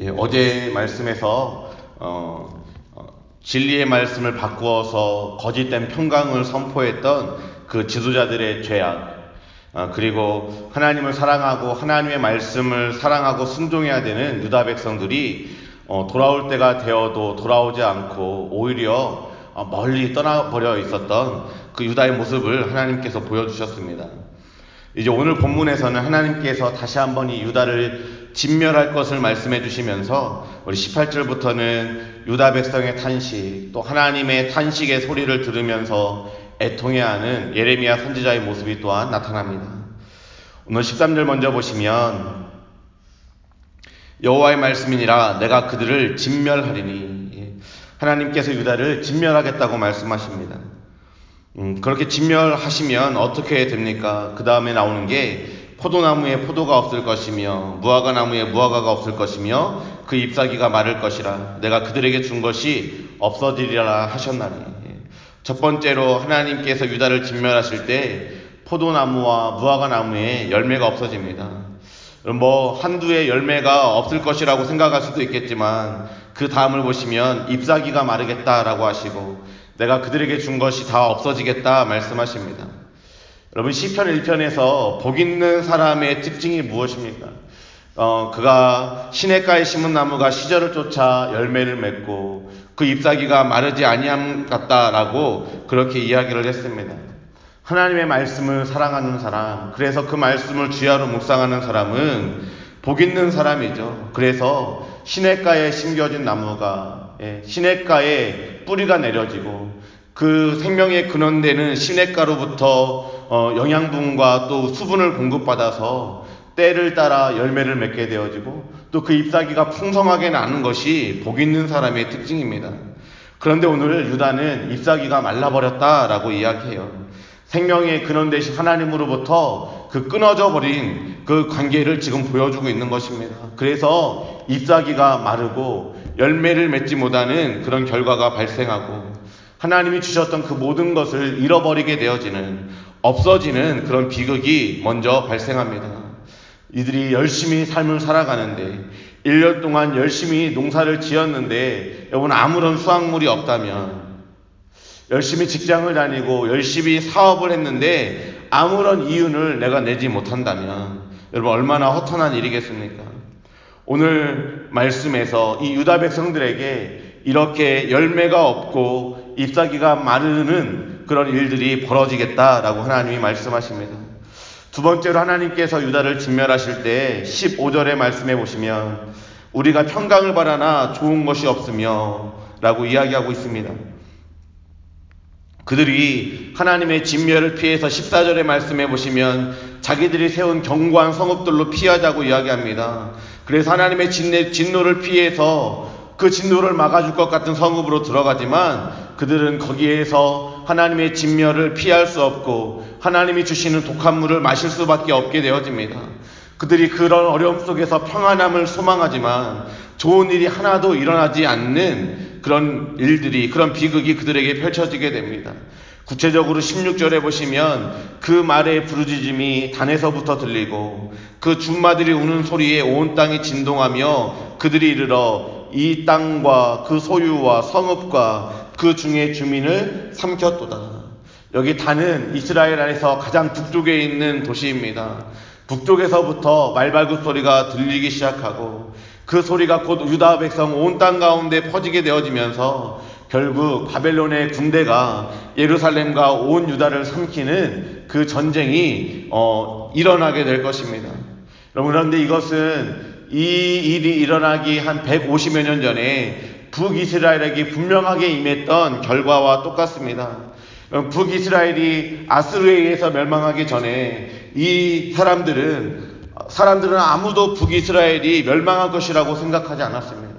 예, 어제 말씀에서 어, 어, 진리의 말씀을 바꾸어서 거짓된 평강을 선포했던 그 지도자들의 죄악, 어, 그리고 하나님을 사랑하고 하나님의 말씀을 사랑하고 순종해야 되는 유다 백성들이 어, 돌아올 때가 되어도 돌아오지 않고 오히려 어, 멀리 떠나버려 있었던 그 유다의 모습을 하나님께서 보여주셨습니다. 이제 오늘 본문에서는 하나님께서 다시 한번 이 유다를 진멸할 것을 말씀해 주시면서 우리 18절부터는 유다 백성의 탄식, 또 하나님의 탄식의 소리를 들으면서 애통해하는 예레미야 선지자의 모습이 또한 나타납니다. 오늘 13절 먼저 보시면 여호와의 말씀이니라 내가 그들을 진멸하리니 예, 하나님께서 유다를 진멸하겠다고 말씀하십니다. 음, 그렇게 진멸하시면 어떻게 됩니까? 그 다음에 나오는 게 포도나무에 포도가 없을 것이며 무화과 나무에 무화과가 없을 것이며 그 잎사귀가 마를 것이라 내가 그들에게 준 것이 없어지리라 하셨나니 예. 첫 번째로 하나님께서 유다를 진멸하실 때 포도나무와 무화과 나무에 열매가 없어집니다. 뭐 한두의 열매가 없을 것이라고 생각할 수도 있겠지만 그 다음을 보시면 잎사귀가 마르겠다라고 하시고 내가 그들에게 준 것이 다 없어지겠다 말씀하십니다. 여러분 시편 1편에서 복 있는 사람의 특징이 무엇입니까? 어, 그가 시냇가에 심은 나무가 시절을 쫓아 열매를 맺고 그 잎사귀가 마르지 아니함 같다라고 그렇게 이야기를 했습니다. 하나님의 말씀을 사랑하는 사람, 그래서 그 말씀을 주야로 묵상하는 사람은 복 있는 사람이죠. 그래서 시냇가에 심겨진 나무가 예, 시냇가에 뿌리가 내려지고 그 생명의 근원되는 시냇가로부터 어, 영양분과 또 수분을 공급받아서 때를 따라 열매를 맺게 되어지고 또 그 잎사귀가 풍성하게 나는 것이 복 있는 사람의 특징입니다. 그런데 오늘 유다는 잎사귀가 말라버렸다라고 이야기해요. 생명의 근원 대신 하나님으로부터 그 끊어져 버린 그 관계를 지금 보여주고 있는 것입니다. 그래서 잎사귀가 마르고 열매를 맺지 못하는 그런 결과가 발생하고 하나님이 주셨던 그 모든 것을 잃어버리게 되어지는 없어지는 그런 비극이 먼저 발생합니다. 이들이 열심히 삶을 살아가는데 1년 동안 열심히 농사를 지었는데 여러분 아무런 수확물이 없다면 열심히 직장을 다니고 열심히 사업을 했는데 아무런 이윤을 내가 내지 못한다면 여러분 얼마나 허탄한 일이겠습니까? 오늘 말씀에서 이 유다 백성들에게 이렇게 열매가 없고 잎사귀가 마르는 그런 일들이 벌어지겠다라고 하나님이 말씀하십니다. 두 번째로 하나님께서 유다를 진멸하실 때 15절의 말씀해 보시면 우리가 평강을 바라나 좋은 것이 없으며 라고 이야기하고 있습니다. 그들이 하나님의 진멸을 피해서 14절의 말씀해 보시면 자기들이 세운 견고한 성읍들로 피하자고 이야기합니다. 그래서 하나님의 진노를 피해서 그 진노를 막아줄 것 같은 성읍으로 들어가지만 그들은 거기에서 하나님의 진멸을 피할 수 없고 하나님이 주시는 독한 물을 마실 수밖에 없게 되어집니다. 그들이 그런 어려움 속에서 평안함을 소망하지만 좋은 일이 하나도 일어나지 않는 그런 일들이, 그런 비극이 그들에게 펼쳐지게 됩니다. 구체적으로 16절에 보시면 그 말의 부르짖음이 단에서부터 들리고 그 준마들이 우는 소리에 온 땅이 진동하며 그들이 이르러 이 땅과 그 소유와 성읍과 그 중의 주민을 삼켰도다. 여기 단은 이스라엘 안에서 가장 북쪽에 있는 도시입니다. 북쪽에서부터 말발굽 소리가 들리기 시작하고 그 소리가 곧 유다 백성 온 땅 가운데 퍼지게 되어지면서 결국 바벨론의 군대가 예루살렘과 온 유다를 삼키는 그 전쟁이 어, 일어나게 될 것입니다. 여러분 그런데 이것은 이 일이 일어나기 한 150여 년 전에 북이스라엘에게 분명하게 임했던 결과와 똑같습니다. 북이스라엘이 아스르에 의해서 멸망하기 전에 이 사람들은 사람들은 아무도 북이스라엘이 멸망할 것이라고 생각하지 않았습니다.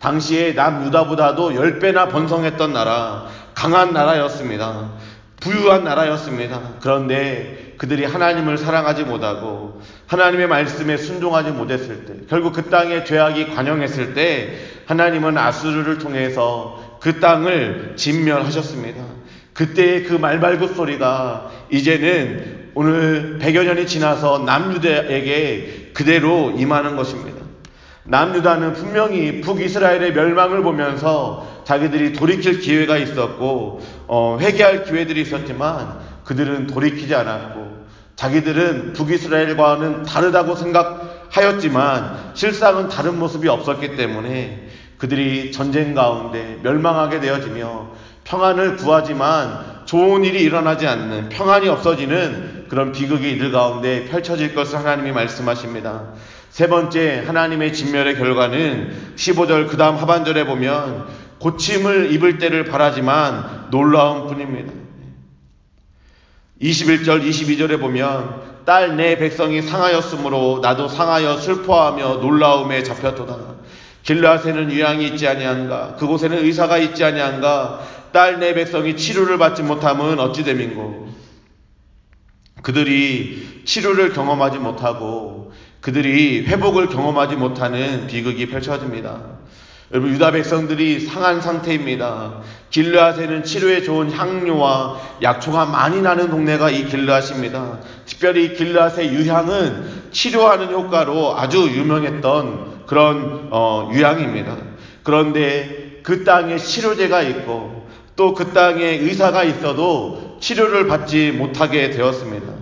당시에 남유다보다도 10배나 번성했던 나라, 강한 나라였습니다. 부유한 나라였습니다. 그런데 그들이 하나님을 사랑하지 못하고 하나님의 말씀에 순종하지 못했을 때, 결국 그 땅에 죄악이 관영했을 때 하나님은 아수르를 통해서 그 땅을 진멸하셨습니다. 그때의 그 말발굽 소리가 이제는 오늘 100여 년이 지나서 남유대에게 그대로 임하는 것입니다. 남유다는 분명히 북이스라엘의 멸망을 보면서 자기들이 돌이킬 기회가 있었고 어, 회개할 기회들이 있었지만 그들은 돌이키지 않았고 자기들은 북이스라엘과는 다르다고 생각하였지만 실상은 다른 모습이 없었기 때문에 그들이 전쟁 가운데 멸망하게 되어지며 평안을 구하지만 좋은 일이 일어나지 않는 평안이 없어지는 그런 비극이 이들 가운데 펼쳐질 것을 하나님이 말씀하십니다. 세 번째 하나님의 진멸의 결과는 15절 그 다음 하반절에 보면 고침을 입을 때를 바라지만 놀라운 뿐입니다. 21절 22절에 보면 딸 내 백성이 상하였으므로 나도 상하여 슬퍼하며 놀라움에 잡혔도다. 길라앗에는 유양이 있지 아니한가 그곳에는 의사가 있지 아니한가 딸 내 백성이 치료를 받지 못함은 어찌 됨인고 그들이 치료를 경험하지 못하고 그들이 회복을 경험하지 못하는 비극이 펼쳐집니다. 여러분 유다 백성들이 상한 상태입니다. 길르앗에는 치료에 좋은 향료와 약초가 많이 나는 동네가 이 길르앗입니다. 특별히 길르앗의 유향은 치료하는 효과로 아주 유명했던 그런 어, 유향입니다. 그런데 그 땅에 치료제가 있고 또 그 땅에 의사가 있어도 치료를 받지 못하게 되었습니다.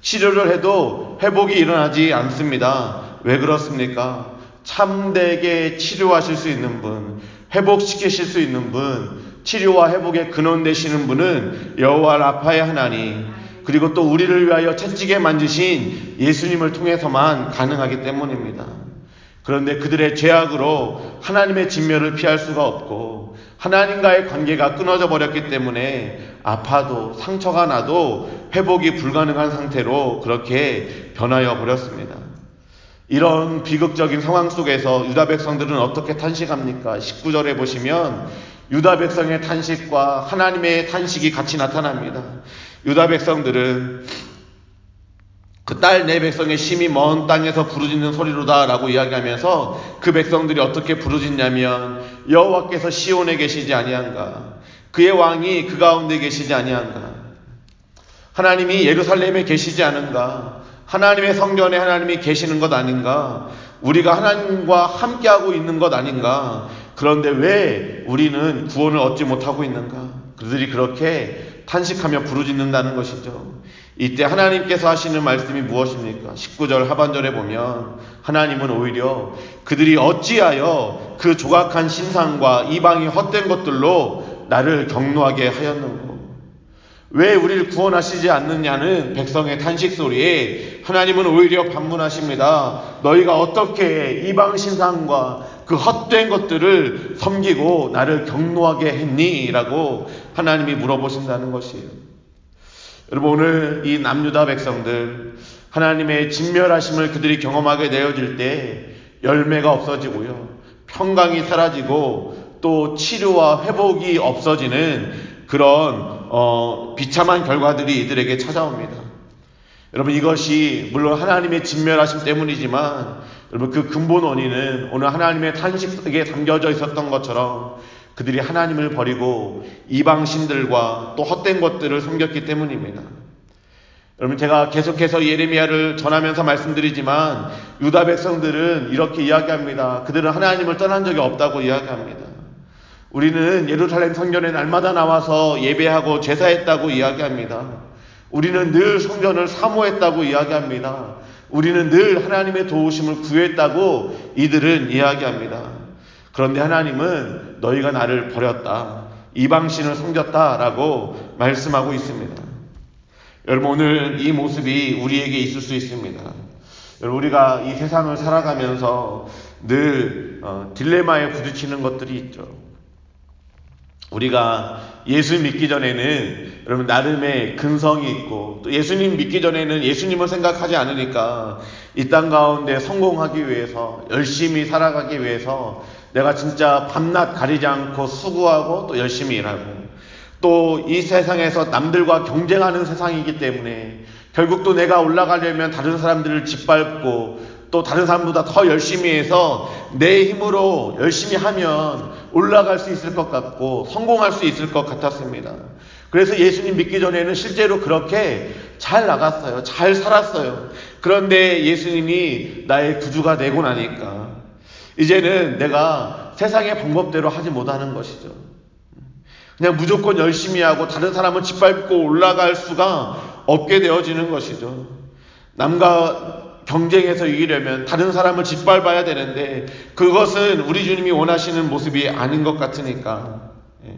치료를 해도 회복이 일어나지 않습니다. 왜 그렇습니까? 참되게 치료하실 수 있는 분, 회복시키실 수 있는 분, 치료와 회복의 근원 되시는 분은 여호와 라파의 하나님, 그리고 또 우리를 위하여 채찍에 만드신 예수님을 통해서만 가능하기 때문입니다. 그런데 그들의 죄악으로 하나님의 진멸을 피할 수가 없고 하나님과의 관계가 끊어져 버렸기 때문에 아파도 상처가 나도 회복이 불가능한 상태로 그렇게 변하여 버렸습니다. 이런 비극적인 상황 속에서 유다 백성들은 어떻게 탄식합니까? 19절에 보시면 유다 백성의 탄식과 하나님의 탄식이 같이 나타납니다. 유다 백성들은 그 딸 내 백성의 심이 먼 땅에서 부르짖는 소리로다라고 이야기하면서 그 백성들이 어떻게 부르짖냐면 여호와께서 시온에 계시지 아니한가? 그의 왕이 그 가운데 계시지 아니한가? 하나님이 예루살렘에 계시지 않은가? 하나님의 성전에 하나님이 계시는 것 아닌가? 우리가 하나님과 함께하고 있는 것 아닌가? 그런데 왜 우리는 구원을 얻지 못하고 있는가? 그들이 그렇게 탄식하며 부르짖는다는 것이죠. 이때 하나님께서 하시는 말씀이 무엇입니까? 19절 하반절에 보면 하나님은 오히려 그들이 어찌하여 그 조각한 신상과 이방이 헛된 것들로 나를 경노하게 하였는고. 왜 우리를 구원하시지 않느냐는 백성의 탄식 소리에 하나님은 오히려 반문하십니다. 너희가 어떻게 이방 신상과 그 헛된 것들을 섬기고 나를 경노하게 했니? 라고 하나님이 물어보신다는 것이에요. 여러분 오늘 이 남유다 백성들 하나님의 진멸하심을 그들이 경험하게 되어질 때 열매가 없어지고요. 평강이 사라지고 또 치료와 회복이 없어지는 그런 어, 비참한 결과들이 이들에게 찾아옵니다. 여러분 이것이 물론 하나님의 진멸하심 때문이지만 여러분 그 근본 원인은 오늘 하나님의 탄식에 담겨져 있었던 것처럼 그들이 하나님을 버리고 이방신들과 또 헛된 것들을 섬겼기 때문입니다. 여러분 제가 계속해서 예레미야를 전하면서 말씀드리지만 유다 백성들은 이렇게 이야기합니다. 그들은 하나님을 떠난 적이 없다고 이야기합니다. 우리는 예루살렘 성전에 날마다 나와서 예배하고 제사했다고 이야기합니다. 우리는 늘 성전을 사모했다고 이야기합니다. 우리는 늘 하나님의 도우심을 구했다고 이들은 이야기합니다. 그런데 하나님은 너희가 나를 버렸다. 이방신을 섬겼다라고 말씀하고 있습니다. 여러분 오늘 이 모습이 우리에게 있을 수 있습니다. 여러분 우리가 이 세상을 살아가면서 늘 어, 딜레마에 부딪히는 것들이 있죠. 우리가 예수 믿기 전에는 여러분 나름의 근성이 있고 또 예수님 믿기 전에는 예수님을 생각하지 않으니까 이 땅 가운데 성공하기 위해서 열심히 살아가기 위해서 내가 진짜 밤낮 가리지 않고 수고하고 또 열심히 일하고 또 이 세상에서 남들과 경쟁하는 세상이기 때문에 결국 또 내가 올라가려면 다른 사람들을 짓밟고 또 다른 사람보다 더 열심히 해서 내 힘으로 열심히 하면 올라갈 수 있을 것 같고 성공할 수 있을 것 같았습니다. 그래서 예수님 믿기 전에는 실제로 그렇게 잘 나갔어요. 잘 살았어요. 그런데 예수님이 나의 구주가 되고 나니까 이제는 내가 세상의 방법대로 하지 못하는 것이죠. 그냥 무조건 열심히 하고 다른 사람을 짓밟고 올라갈 수가 없게 되어지는 것이죠. 남과 경쟁에서 이기려면 다른 사람을 짓밟아야 되는데 그것은 우리 주님이 원하시는 모습이 아닌 것 같으니까 예.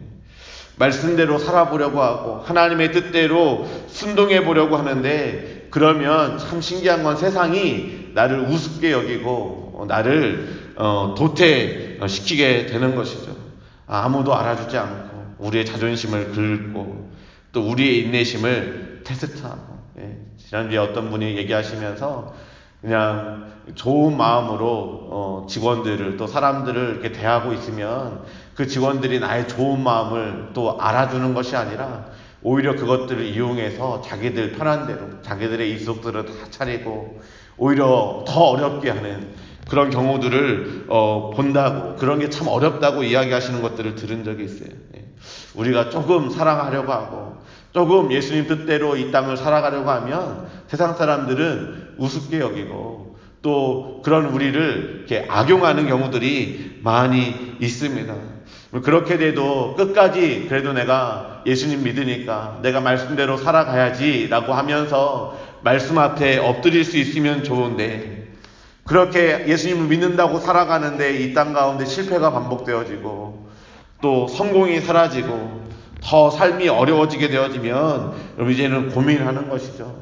말씀대로 살아보려고 하고 하나님의 뜻대로 순동해 보려고 하는데 그러면 참 신기한 건 세상이 나를 우습게 여기고 나를 어, 도태시키게 되는 것이죠. 아무도 알아주지 않고 우리의 자존심을 긁고 또 우리의 인내심을 테스트하고 예. 지난주에 어떤 분이 얘기하시면서 그냥 좋은 마음으로 어, 직원들을 또 사람들을 이렇게 대하고 있으면 그 직원들이 나의 좋은 마음을 또 알아주는 것이 아니라 오히려 그것들을 이용해서 자기들 편한 대로 자기들의 이속들을 다 차리고 오히려 더 어렵게 하는 그런 경우들을 어, 본다고 그런 게 참 어렵다고 이야기하시는 것들을 들은 적이 있어요. 예. 우리가 조금 사랑하려고 하고 조금 예수님 뜻대로 이 땅을 살아가려고 하면 세상 사람들은 우습게 여기고 또 그런 우리를 이렇게 악용하는 경우들이 많이 있습니다. 그렇게 돼도 끝까지 그래도 내가 예수님 믿으니까 내가 말씀대로 살아가야지라고 하면서 말씀 앞에 엎드릴 수 있으면 좋은데 그렇게 예수님을 믿는다고 살아가는데 이 땅 가운데 실패가 반복되어지고 또 성공이 사라지고 더 삶이 어려워지게 되어지면 여러분 이제는 고민하는 것이죠.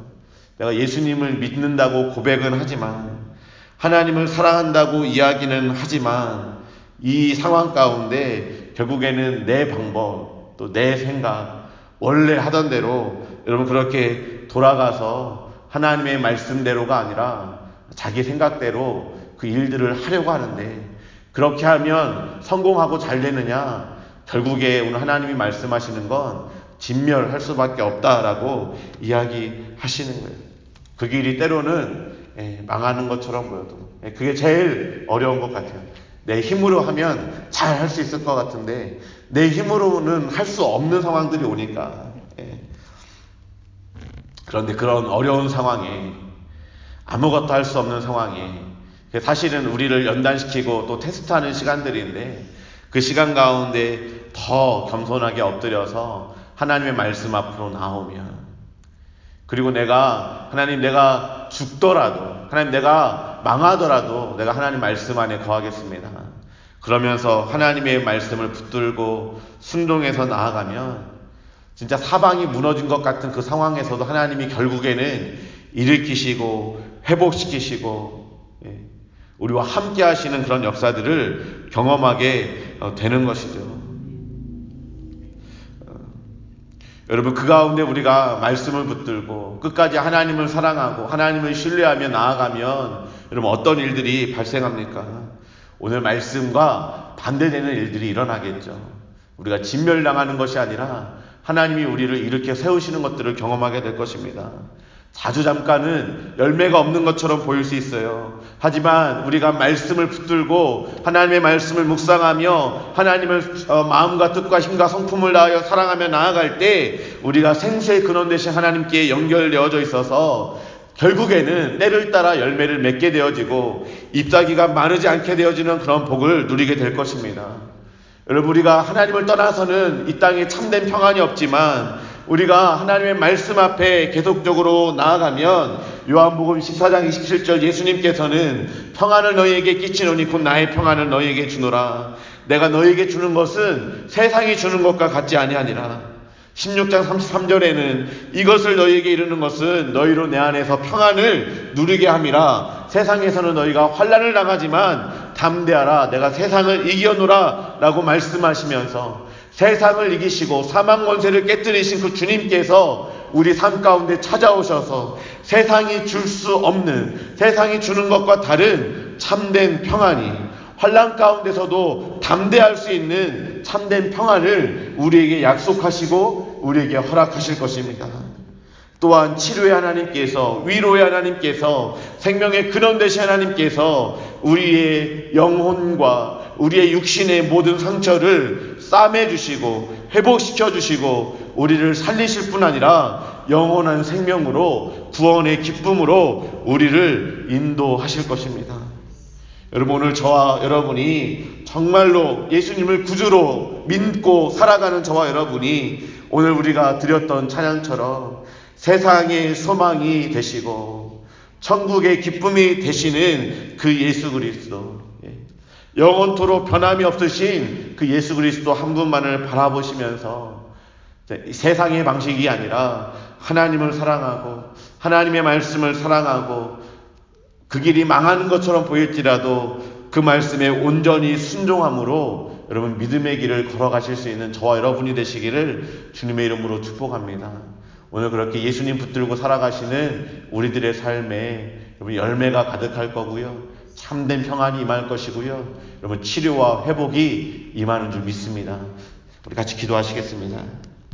내가 예수님을 믿는다고 고백은 하지만 하나님을 사랑한다고 이야기는 하지만 이 상황 가운데 결국에는 내 방법 또 내 생각 원래 하던 대로 여러분 그렇게 돌아가서 하나님의 말씀대로가 아니라 자기 생각대로 그 일들을 하려고 하는데 그렇게 하면 성공하고 잘 되느냐? 결국에 오늘 하나님이 말씀하시는 건 진멸할 수밖에 없다라고 이야기하시는 거예요. 그 길이 때로는 예, 망하는 것처럼 보여도 예, 그게 제일 어려운 것 같아요. 내 힘으로 하면 잘 할 수 있을 것 같은데 내 힘으로는 할 수 없는 상황들이 오니까 예. 그런데 그런 어려운 상황에 아무것도 할 수 없는 상황에 사실은 우리를 연단시키고 또 테스트하는 시간들인데 그 시간 가운데 더 겸손하게 엎드려서 하나님의 말씀 앞으로 나오면 그리고 내가 하나님 내가 죽더라도 하나님 내가 망하더라도 내가 하나님 말씀 안에 거하겠습니다. 그러면서 하나님의 말씀을 붙들고 순종해서 나아가면 진짜 사방이 무너진 것 같은 그 상황에서도 하나님이 결국에는 일으키시고 회복시키시고 예, 우리와 함께 하시는 그런 역사들을 경험하게 어, 되는 것이죠. 어, 여러분 그 가운데 우리가 말씀을 붙들고 끝까지 하나님을 사랑하고 하나님을 신뢰하며 나아가면 여러분 어떤 일들이 발생합니까? 오늘 말씀과 반대되는 일들이 일어나겠죠. 우리가 진멸당하는 것이 아니라 하나님이 우리를 이렇게 세우시는 것들을 경험하게 될 것입니다. 자주 잠깐은 열매가 없는 것처럼 보일 수 있어요. 하지만 우리가 말씀을 붙들고 하나님의 말씀을 묵상하며 하나님을 어, 마음과 뜻과 힘과 성품을 다하여 사랑하며 나아갈 때 우리가 생수의 근원 대신 하나님께 연결되어져 있어서 결국에는 때를 따라 열매를 맺게 되어지고 잎사귀가 마르지 않게 되어지는 그런 복을 누리게 될 것입니다. 여러분 우리가 하나님을 떠나서는 이 땅에 참된 평안이 없지만 우리가 하나님의 말씀 앞에 계속적으로 나아가면 요한복음 14장 27절 예수님께서는 평안을 너희에게 끼치노니 곧 나의 평안을 너희에게 주노라. 내가 너희에게 주는 것은 세상이 주는 것과 같지 아니하니라. 16장 33절에는 이것을 너희에게 이르는 것은 너희로 내 안에서 평안을 누리게 함이라. 세상에서는 너희가 환란을 당하지만 담대하라. 내가 세상을 이겨노라. 라고 말씀하시면서 세상을 이기시고 사망 권세를 깨뜨리신 그 주님께서 우리 삶 가운데 찾아오셔서 세상이 줄 수 없는 세상이 주는 것과 다른 참된 평안이 환란 가운데서도 담대할 수 있는 참된 평안을 우리에게 약속하시고 우리에게 허락하실 것입니다. 또한 치료의 하나님께서 위로의 하나님께서 생명의 근원 되신 하나님께서 우리의 영혼과 우리의 육신의 모든 상처를 싸매 주시고 회복시켜 주시고 우리를 살리실 뿐 아니라 영원한 생명으로 구원의 기쁨으로 우리를 인도하실 것입니다. 여러분 오늘 저와 여러분이 정말로 예수님을 구주로 믿고 살아가는 저와 여러분이 오늘 우리가 드렸던 찬양처럼 세상의 소망이 되시고 천국의 기쁨이 되시는 그 예수 그리스도 예. 영원토록 변함이 없으신 그 예수 그리스도 한 분만을 바라보시면서 세상의 방식이 아니라 하나님을 사랑하고 하나님의 말씀을 사랑하고 그 길이 망하는 것처럼 보일지라도 그 말씀에 온전히 순종함으로 여러분 믿음의 길을 걸어가실 수 있는 저와 여러분이 되시기를 주님의 이름으로 축복합니다. 오늘 그렇게 예수님 붙들고 살아가시는 우리들의 삶에 여러분 열매가 가득할 거고요. 참된 평안이 임할 것이고요. 여러분 치료와 회복이 임하는 줄 믿습니다. 우리 같이 기도하시겠습니다.